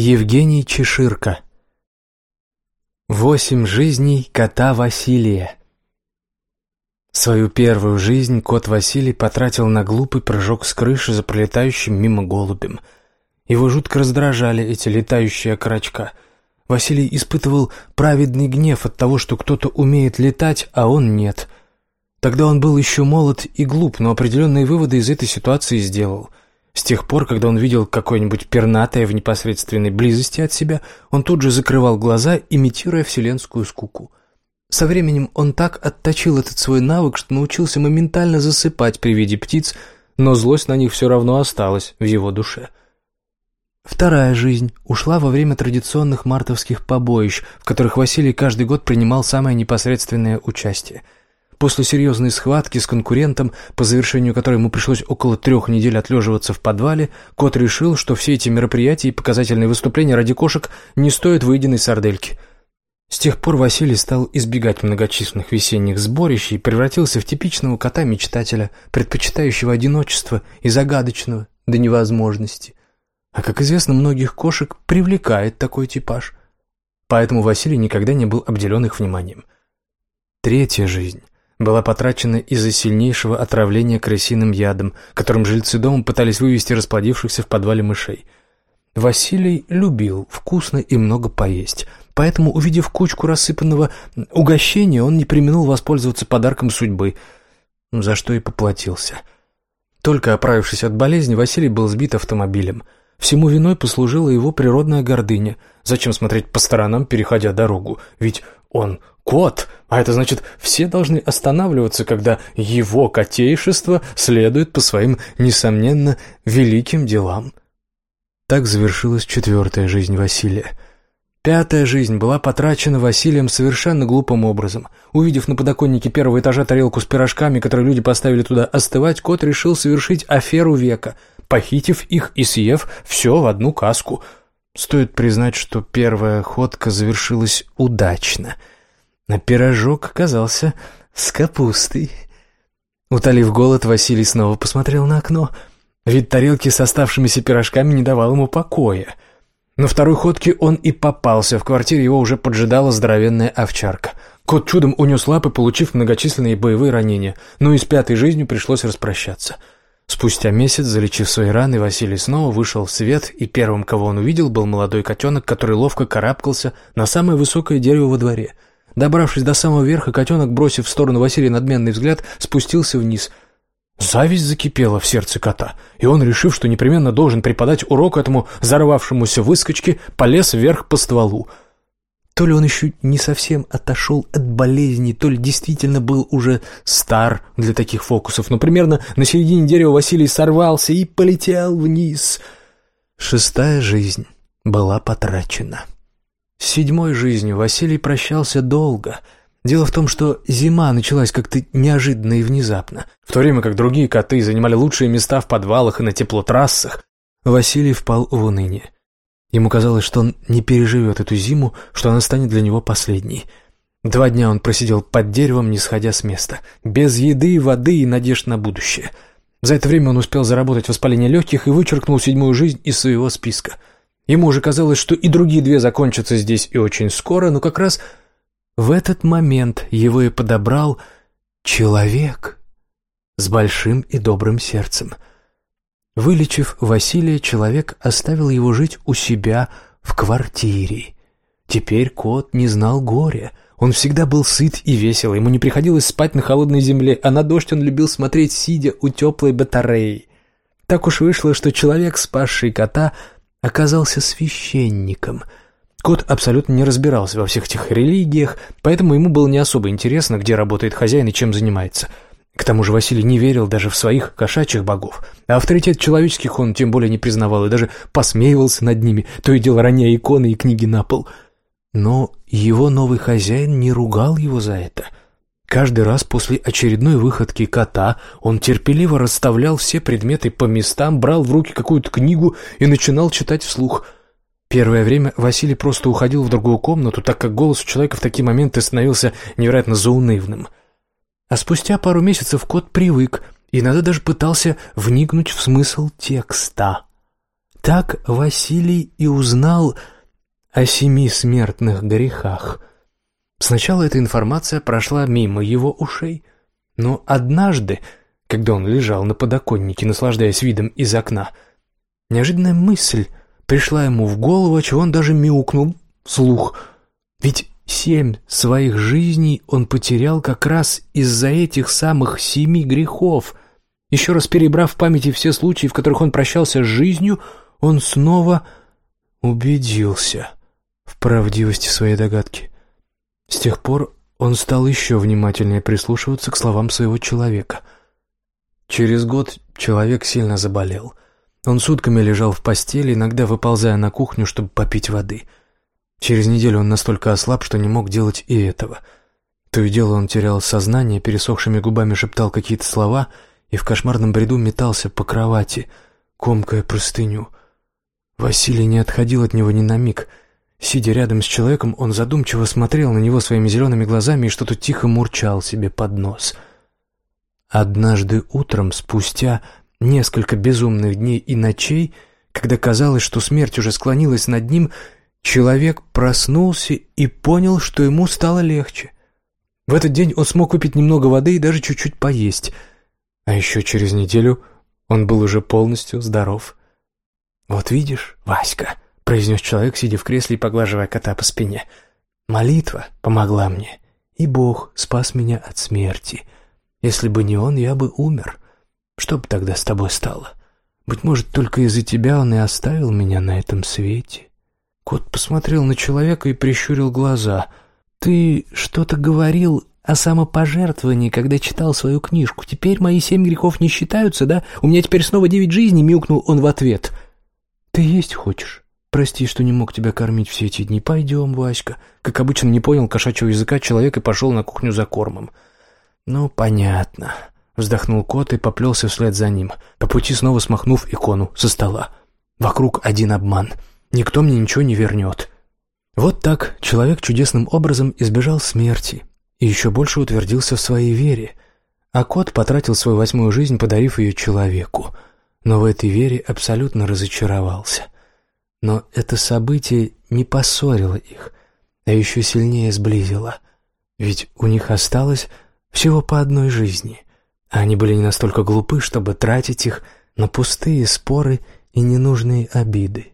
Евгений Чеширко Восемь жизней кота Василия Свою первую жизнь кот Василий потратил на глупый прыжок с крыши за пролетающим мимо голубем. Его жутко раздражали эти летающие окорочка. Василий испытывал праведный гнев от того, что кто-то умеет летать, а он нет. Тогда он был еще молод и глуп, но определенные выводы из этой ситуации сделал. С тех пор, когда он видел какое-нибудь пернатое в непосредственной близости от себя, он тут же закрывал глаза, имитируя вселенскую скуку. Со временем он так отточил этот свой навык, что научился моментально засыпать при виде птиц, но злость на них все равно осталась в его душе. Вторая жизнь ушла во время традиционных мартовских побоищ, в которых Василий каждый год принимал самое непосредственное участие – После серьезной схватки с конкурентом, по завершению которой ему пришлось около трех недель отлеживаться в подвале, кот решил, что все эти мероприятия и показательные выступления ради кошек не стоят выеденной сардельки. С тех пор Василий стал избегать многочисленных весенних сборищ и превратился в типичного кота-мечтателя, предпочитающего одиночество и загадочного до невозможности. А, как известно, многих кошек привлекает такой типаж. Поэтому Василий никогда не был обделен их вниманием. Третья жизнь была потрачена из-за сильнейшего отравления крысиным ядом, которым жильцы дома пытались вывести расплодившихся в подвале мышей. Василий любил вкусно и много поесть, поэтому, увидев кучку рассыпанного угощения, он не применил воспользоваться подарком судьбы, за что и поплатился. Только оправившись от болезни, Василий был сбит автомобилем. Всему виной послужила его природная гордыня. Зачем смотреть по сторонам, переходя дорогу? Ведь он кот, а это значит, все должны останавливаться, когда его котейшество следует по своим, несомненно, великим делам. Так завершилась четвертая жизнь Василия. Пятая жизнь была потрачена Василием совершенно глупым образом. Увидев на подоконнике первого этажа тарелку с пирожками, которые люди поставили туда остывать, кот решил совершить аферу века, похитив их и съев все в одну каску. Стоит признать, что первая ходка завершилась удачно — а пирожок оказался с капустой. Утолив голод, Василий снова посмотрел на окно. Вид тарелки с оставшимися пирожками не давал ему покоя. На второй ходке он и попался. В квартире его уже поджидала здоровенная овчарка. Кот чудом унес лапы, получив многочисленные боевые ранения, но и с пятой жизнью пришлось распрощаться. Спустя месяц, залечив свои раны, Василий снова вышел в свет, и первым, кого он увидел, был молодой котенок, который ловко карабкался на самое высокое дерево во дворе — Добравшись до самого верха, котенок, бросив в сторону Василия надменный взгляд, спустился вниз. Зависть закипела в сердце кота, и он, решив, что непременно должен преподать урок этому взорвавшемуся выскочке, полез вверх по стволу. То ли он еще не совсем отошел от болезни, то ли действительно был уже стар для таких фокусов, но примерно на середине дерева Василий сорвался и полетел вниз. Шестая жизнь была потрачена. С седьмой жизнью Василий прощался долго. Дело в том, что зима началась как-то неожиданно и внезапно. В то время как другие коты занимали лучшие места в подвалах и на теплотрассах, Василий впал в уныние. Ему казалось, что он не переживет эту зиму, что она станет для него последней. Два дня он просидел под деревом, не сходя с места, без еды, воды и надежд на будущее. За это время он успел заработать воспаление легких и вычеркнул седьмую жизнь из своего списка – Ему уже казалось, что и другие две закончатся здесь и очень скоро, но как раз в этот момент его и подобрал человек с большим и добрым сердцем. Вылечив Василия, человек оставил его жить у себя в квартире. Теперь кот не знал горя. Он всегда был сыт и весел, ему не приходилось спать на холодной земле, а на дождь он любил смотреть, сидя у теплой батареи. Так уж вышло, что человек, спасший кота, оказался священником. Кот абсолютно не разбирался во всех этих религиях, поэтому ему было не особо интересно, где работает хозяин и чем занимается. К тому же Василий не верил даже в своих кошачьих богов, а авторитет человеческих он тем более не признавал и даже посмеивался над ними, то и дело роняя иконы и книги на пол. Но его новый хозяин не ругал его за это — Каждый раз после очередной выходки кота он терпеливо расставлял все предметы по местам, брал в руки какую-то книгу и начинал читать вслух. Первое время Василий просто уходил в другую комнату, так как голос у человека в такие моменты становился невероятно заунывным. А спустя пару месяцев кот привык и иногда даже пытался вникнуть в смысл текста. Так Василий и узнал о семи смертных грехах. Сначала эта информация прошла мимо его ушей, но однажды, когда он лежал на подоконнике, наслаждаясь видом из окна, неожиданная мысль пришла ему в голову, чего он даже мяукнул вслух. Ведь семь своих жизней он потерял как раз из-за этих самых семи грехов. Еще раз перебрав в памяти все случаи, в которых он прощался с жизнью, он снова убедился в правдивости своей догадки. С тех пор он стал еще внимательнее прислушиваться к словам своего человека. Через год человек сильно заболел. Он сутками лежал в постели, иногда выползая на кухню, чтобы попить воды. Через неделю он настолько ослаб, что не мог делать и этого. То и дело он терял сознание, пересохшими губами шептал какие-то слова и в кошмарном бреду метался по кровати, комкая простыню. Василий не отходил от него ни на миг. Сидя рядом с человеком, он задумчиво смотрел на него своими зелеными глазами и что-то тихо мурчал себе под нос. Однажды утром, спустя несколько безумных дней и ночей, когда казалось, что смерть уже склонилась над ним, человек проснулся и понял, что ему стало легче. В этот день он смог выпить немного воды и даже чуть-чуть поесть. А еще через неделю он был уже полностью здоров. «Вот видишь, Васька», — произнес человек, сидя в кресле и поглаживая кота по спине, — «молитва помогла мне, и Бог спас меня от смерти. Если бы не Он, я бы умер. Что бы тогда с тобой стало? Быть может, только из-за тебя Он и оставил меня на этом свете». Кот посмотрел на человека и прищурил глаза. «Ты что-то говорил о самопожертвовании, когда читал свою книжку. Теперь мои семь грехов не считаются, да? У меня теперь снова девять жизней», — мяукнул он в ответ. — «Ты есть хочешь? Прости, что не мог тебя кормить все эти дни. Пойдем, Васька». Как обычно, не понял кошачьего языка человек и пошел на кухню за кормом. «Ну, понятно». Вздохнул кот и поплелся вслед за ним, по пути снова смахнув икону со стола. «Вокруг один обман. Никто мне ничего не вернет». Вот так человек чудесным образом избежал смерти и еще больше утвердился в своей вере, а кот потратил свою восьмую жизнь, подарив ее человеку — но в этой вере абсолютно разочаровался. Но это событие не поссорило их, а еще сильнее сблизило. Ведь у них осталось всего по одной жизни, а они были не настолько глупы, чтобы тратить их на пустые споры и ненужные обиды.